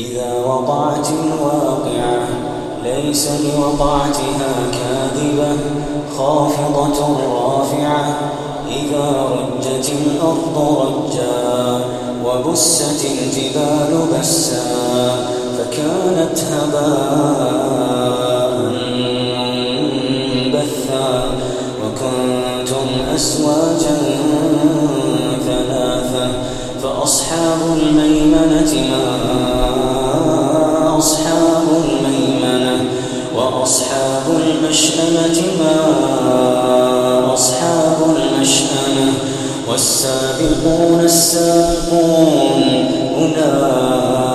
إذا وقعت الواقعة ليس لوقعتها كاذبة خافضة رافعة. إذا رجت الأرض رجا وبست الجبال بسا فكانت هباء بثا وكنتم أزواجا ثلاثة فأصحاب الميمنة ما المشأمة ما أصحاب المشأمة والسابقون السابقون أولئك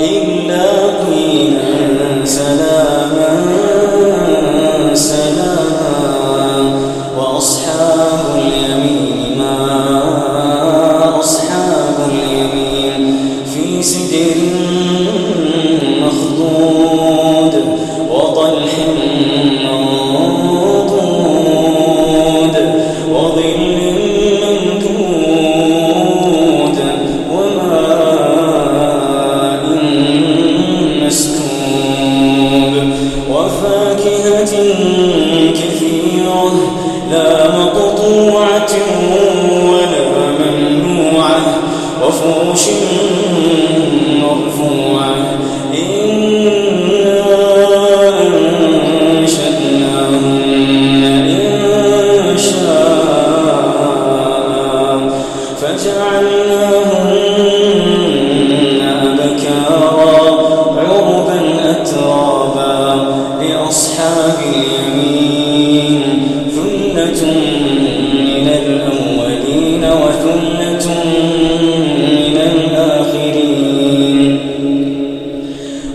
إلا وثلة من الأولين وثلة من الآخرين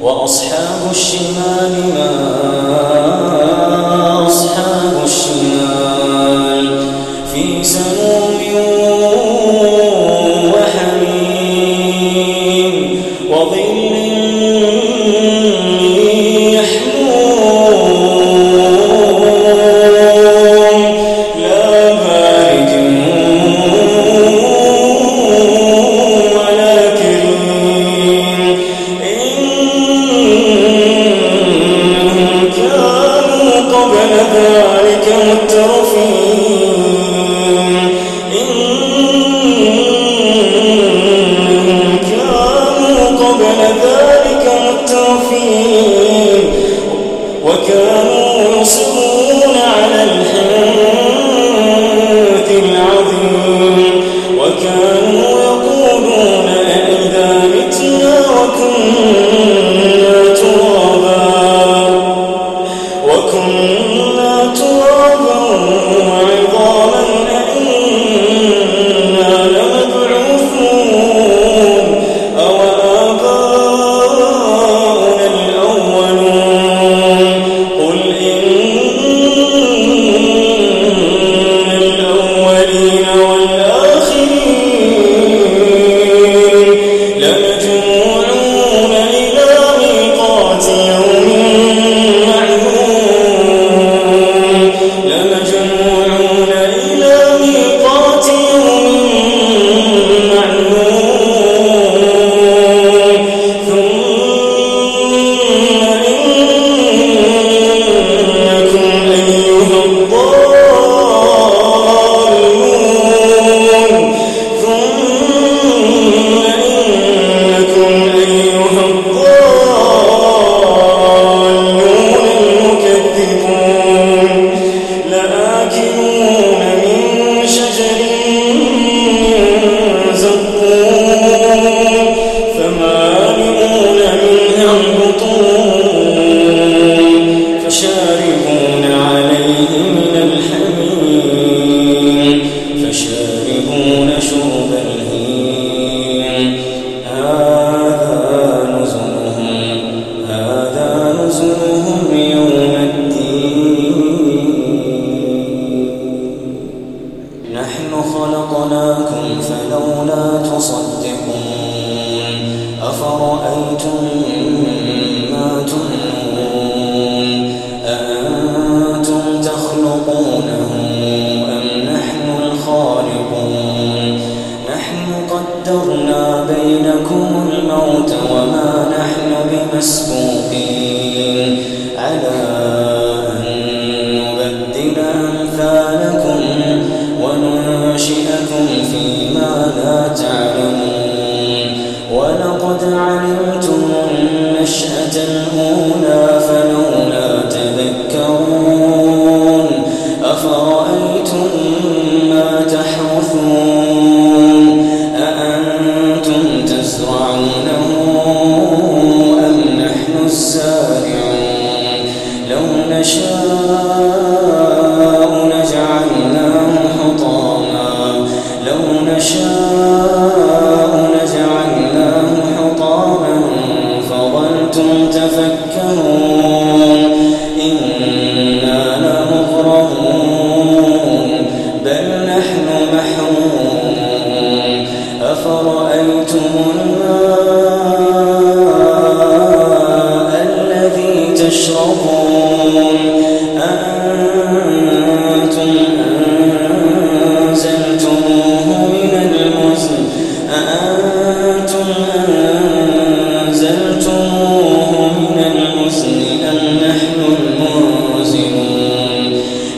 وأصحاب الشمال ما أصحاب الشمال في سموم وحميم وظل ولقد علمتم النشأة الأولى.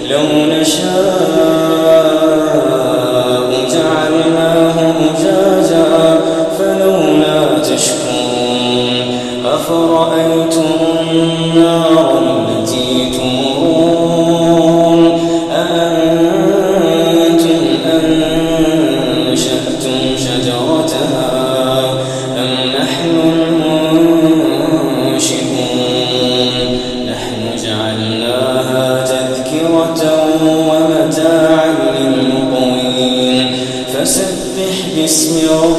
لو نشاء Senhor.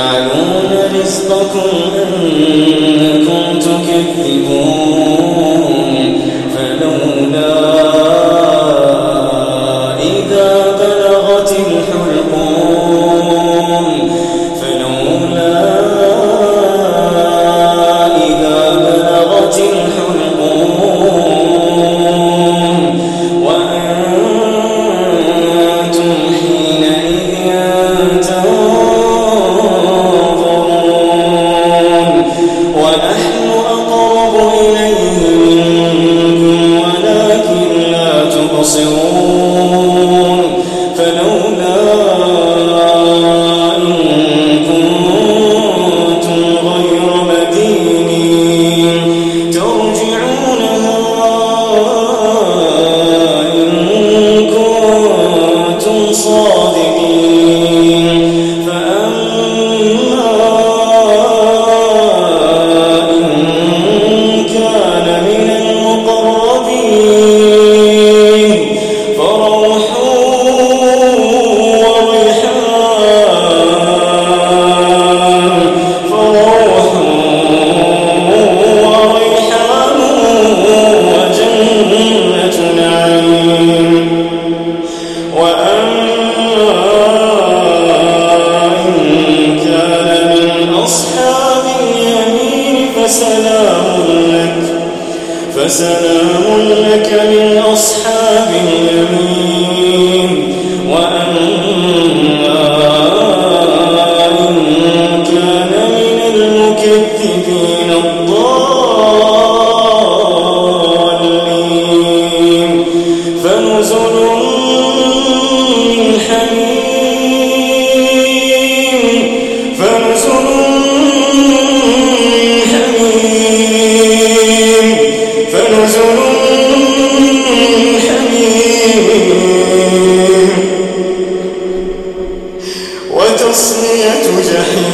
تجعلون رزقكم أنكم تكذبون فلولا فسلام لك فسلام لك من أصحاب اليمين وأما إن كان من المكذبين الضالين. فنزل وتصلية